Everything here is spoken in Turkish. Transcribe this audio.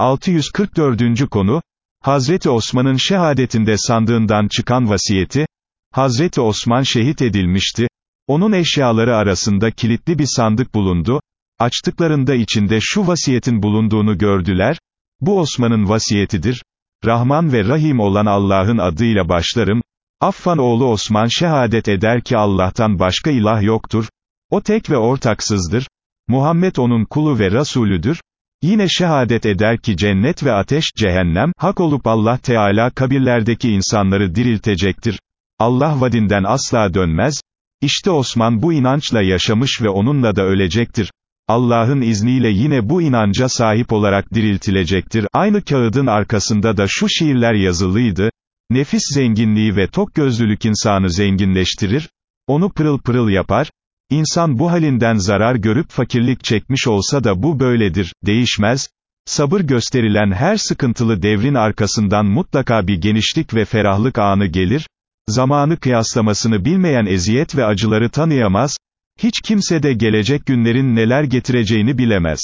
644. konu, Hazreti Osman'ın şehadetinde sandığından çıkan vasiyeti, Hazreti Osman şehit edilmişti, onun eşyaları arasında kilitli bir sandık bulundu, açtıklarında içinde şu vasiyetin bulunduğunu gördüler, bu Osman'ın vasiyetidir, Rahman ve Rahim olan Allah'ın adıyla başlarım, Affan oğlu Osman şehadet eder ki Allah'tan başka ilah yoktur, o tek ve ortaksızdır, Muhammed onun kulu ve Rasulüdür, Yine şehadet eder ki cennet ve ateş, cehennem, hak olup Allah Teala kabirlerdeki insanları diriltecektir. Allah vadinden asla dönmez. İşte Osman bu inançla yaşamış ve onunla da ölecektir. Allah'ın izniyle yine bu inanca sahip olarak diriltilecektir. Aynı kağıdın arkasında da şu şiirler yazılıydı. Nefis zenginliği ve tok gözlülük insanı zenginleştirir. Onu pırıl pırıl yapar. İnsan bu halinden zarar görüp fakirlik çekmiş olsa da bu böyledir, değişmez. Sabır gösterilen her sıkıntılı devrin arkasından mutlaka bir genişlik ve ferahlık anı gelir. Zamanı kıyaslamasını bilmeyen eziyet ve acıları tanıyamaz. Hiç kimse de gelecek günlerin neler getireceğini bilemez.